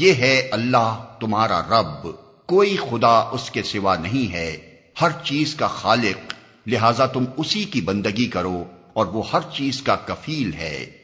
یہ ہے اللہ تمہارا رب، کوئی خدا اس کے سوا نہیں ہے۔ ہر چیز کا خالق، لہذا تم اسی کی بندگی کرو اور وہ ہر چیز کا کفیل ہے۔